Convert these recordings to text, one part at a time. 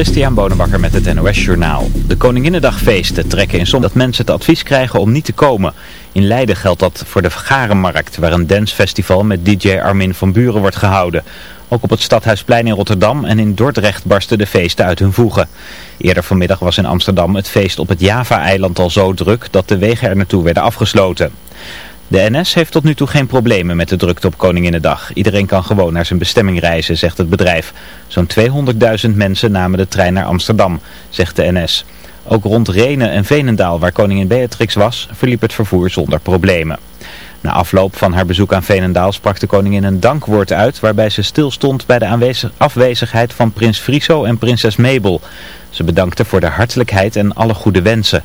Christian Bonenbakker met het NOS Journaal. De Koninginnedagfeesten trekken in sommige dat mensen het advies krijgen om niet te komen. In Leiden geldt dat voor de Garenmarkt, waar een dancefestival met DJ Armin van Buren wordt gehouden. Ook op het Stadhuisplein in Rotterdam en in Dordrecht barsten de feesten uit hun voegen. Eerder vanmiddag was in Amsterdam het feest op het Java-eiland al zo druk dat de wegen er naartoe werden afgesloten. De NS heeft tot nu toe geen problemen met de drukte op Koninginnedag. Iedereen kan gewoon naar zijn bestemming reizen, zegt het bedrijf. Zo'n 200.000 mensen namen de trein naar Amsterdam, zegt de NS. Ook rond Renen en Veenendaal, waar koningin Beatrix was, verliep het vervoer zonder problemen. Na afloop van haar bezoek aan Veenendaal sprak de koningin een dankwoord uit... waarbij ze stilstond bij de afwezigheid van prins Friso en prinses Mabel. Ze bedankte voor de hartelijkheid en alle goede wensen.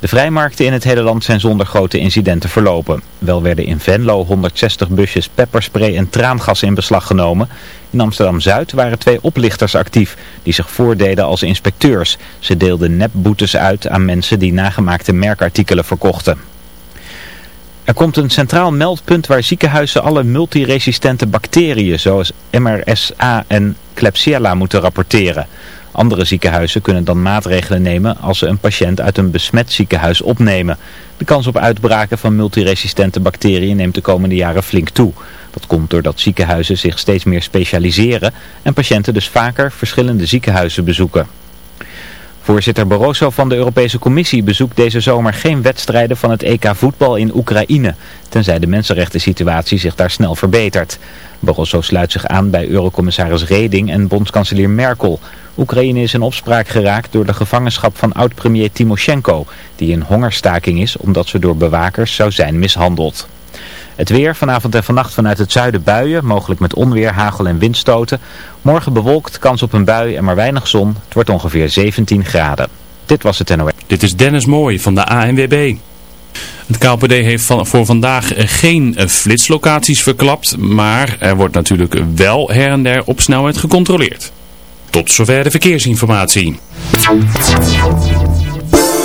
De vrijmarkten in het hele land zijn zonder grote incidenten verlopen. Wel werden in Venlo 160 busjes pepperspray en traangas in beslag genomen. In Amsterdam-Zuid waren twee oplichters actief die zich voordeden als inspecteurs. Ze deelden nepboetes uit aan mensen die nagemaakte merkartikelen verkochten. Er komt een centraal meldpunt waar ziekenhuizen alle multiresistente bacteriën zoals MRSA en Klebsiella moeten rapporteren. Andere ziekenhuizen kunnen dan maatregelen nemen als ze een patiënt uit een besmet ziekenhuis opnemen. De kans op uitbraken van multiresistente bacteriën neemt de komende jaren flink toe. Dat komt doordat ziekenhuizen zich steeds meer specialiseren en patiënten dus vaker verschillende ziekenhuizen bezoeken. Voorzitter Barroso van de Europese Commissie bezoekt deze zomer geen wedstrijden van het EK voetbal in Oekraïne, tenzij de mensenrechten situatie zich daar snel verbetert. Barroso sluit zich aan bij eurocommissaris Reding en bondskanselier Merkel. Oekraïne is in opspraak geraakt door de gevangenschap van oud-premier Timoshenko, die in hongerstaking is omdat ze door bewakers zou zijn mishandeld. Het weer vanavond en vannacht vanuit het zuiden buien, mogelijk met onweer, hagel en windstoten. Morgen bewolkt, kans op een bui en maar weinig zon. Het wordt ongeveer 17 graden. Dit was het NOS. Dit is Dennis Mooij van de ANWB. Het KPD heeft van, voor vandaag geen flitslocaties verklapt, maar er wordt natuurlijk wel her en der op snelheid gecontroleerd. Tot zover de verkeersinformatie.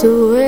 So.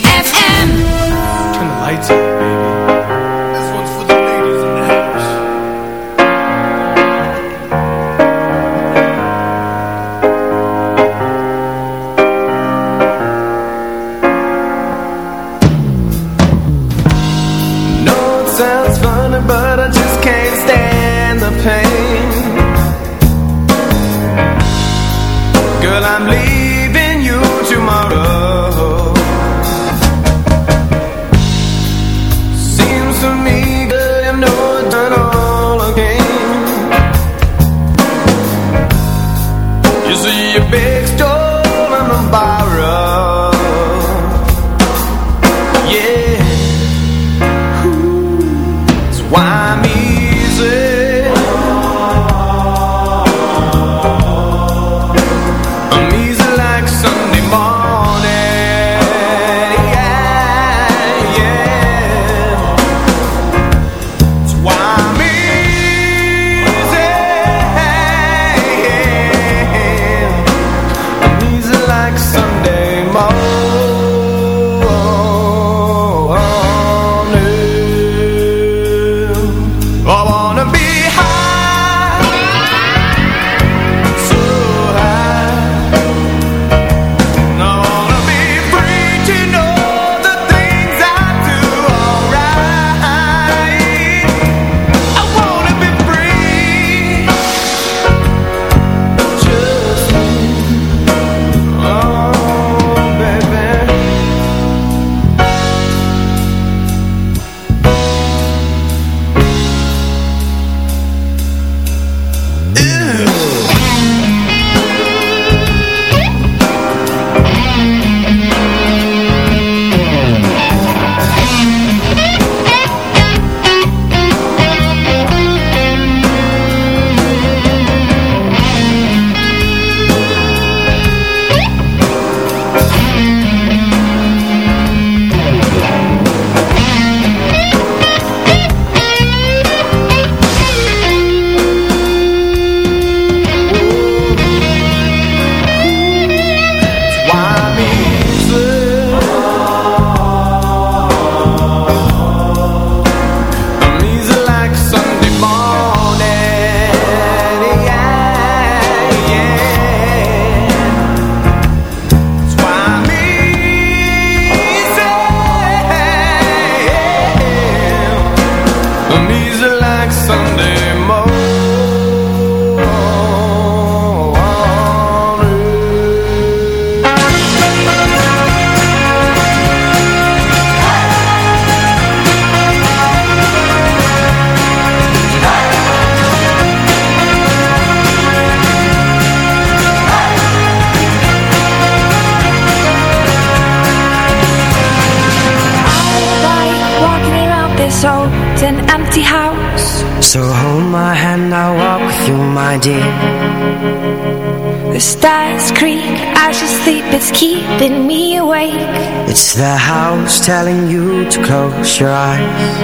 telling you to close your eyes.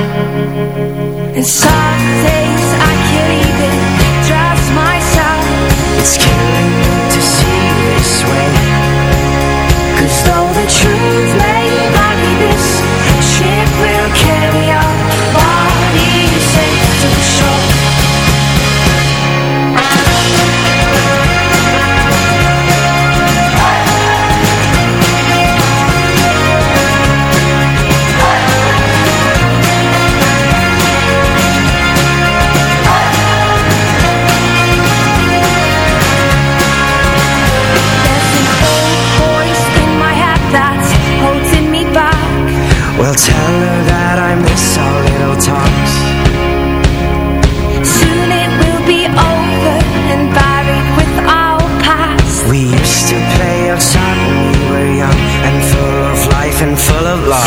It's alive.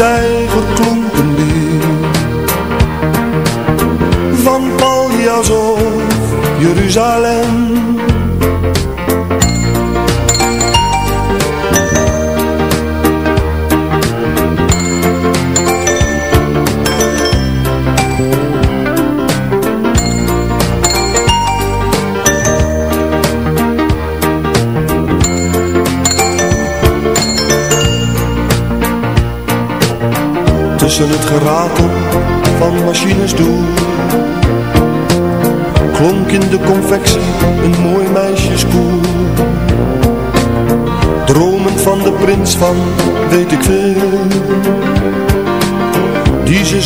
Elke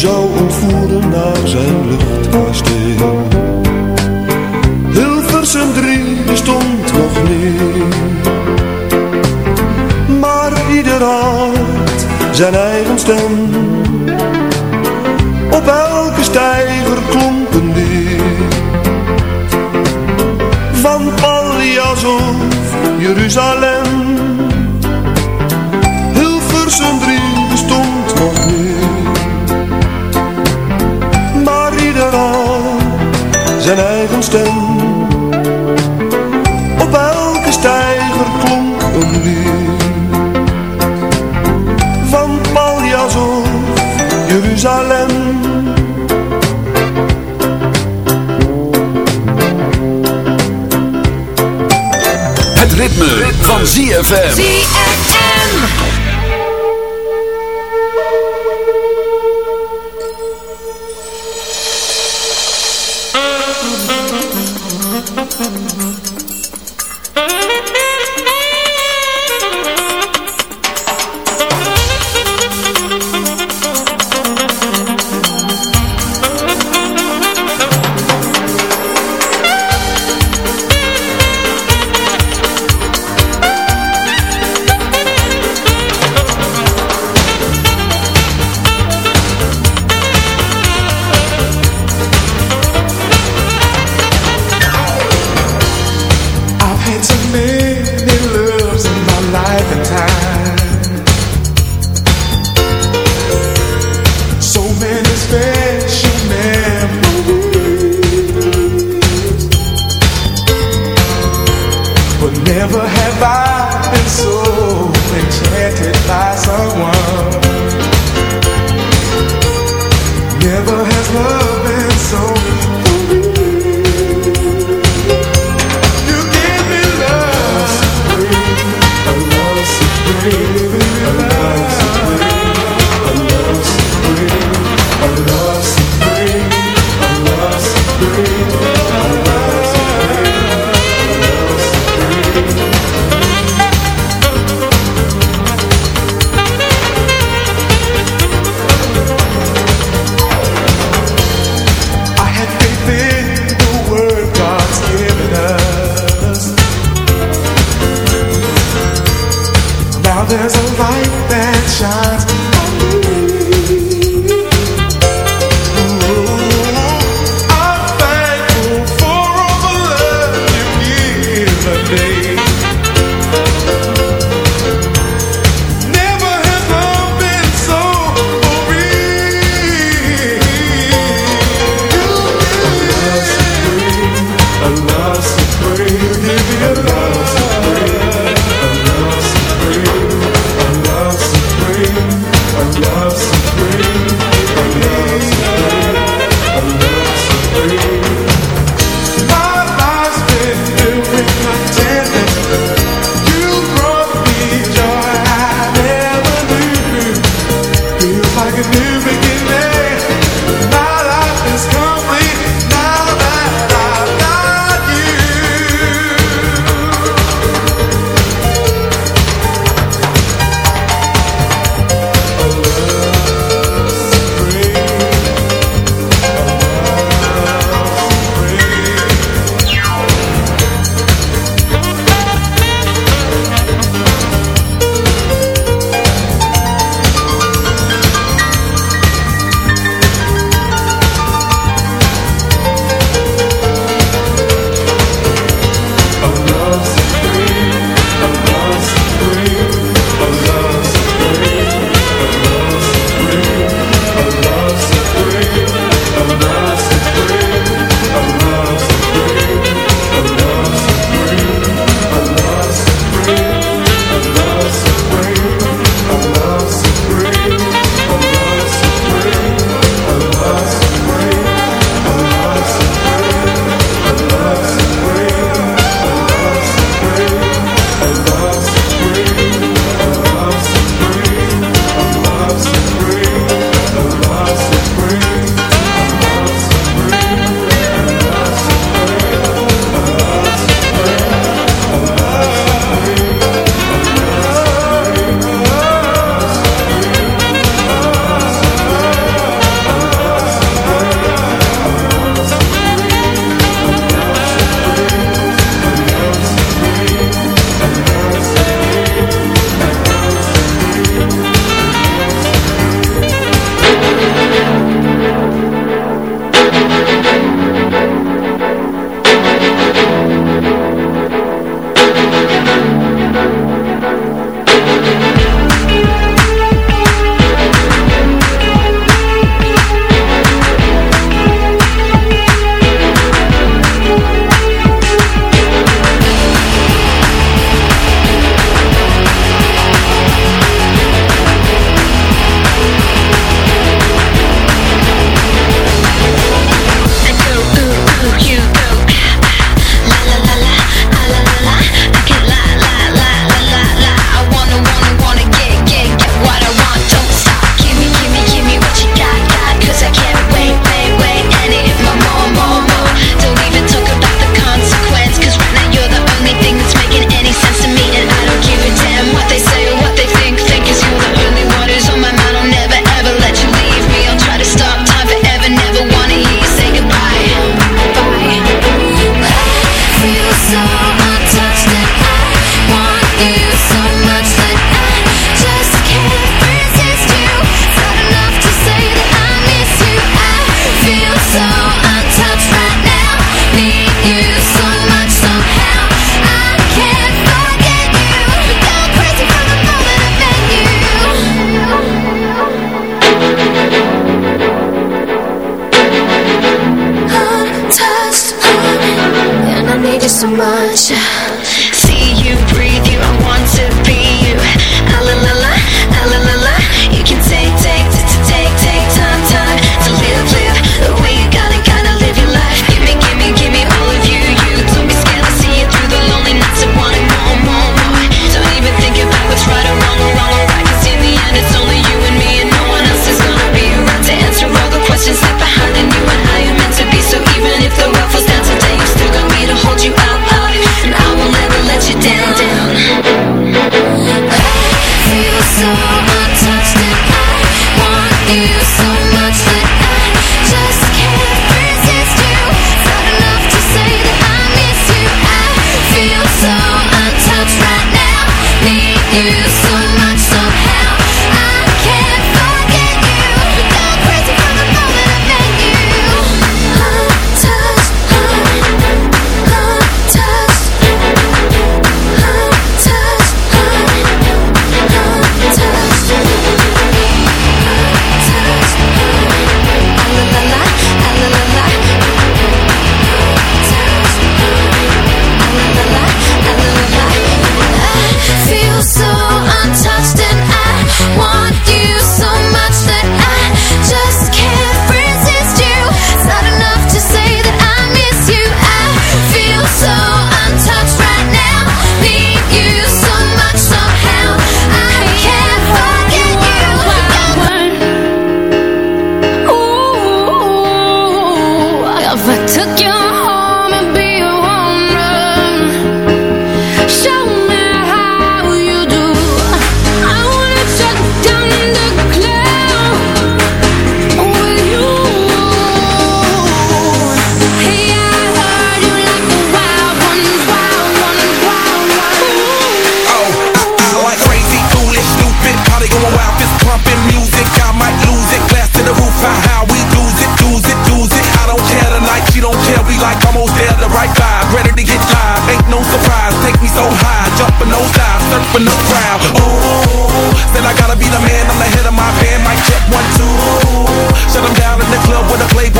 zou ontvoeren naar zijn luchtkasteel. Hilversum 3 bestond nog niet. Maar ieder had zijn eigen stem. Op elke stijger klonk een Van Paljas of Jeruzalem stem. Op elke stijger klonk een nu Van Paljas of Jeruzalem. Het ritme, ritme. van ZFM. ZFM.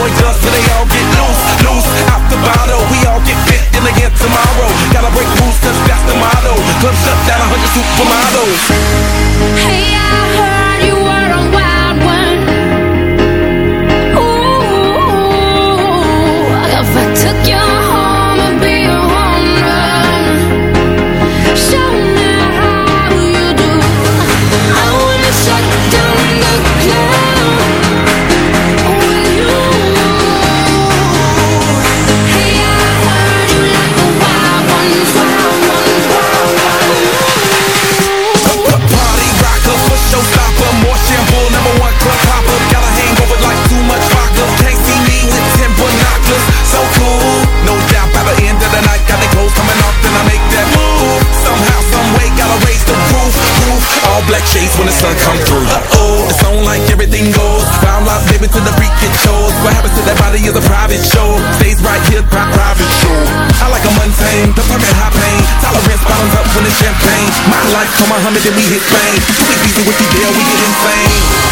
boy does till they all get loose, loose out the bottle. We all get fit in again tomorrow. Gotta break rules, cause that's the motto. Club shut down, a hundred supermodels. on Muhammad then we hit fame. We beefing with Fidel, we get insane.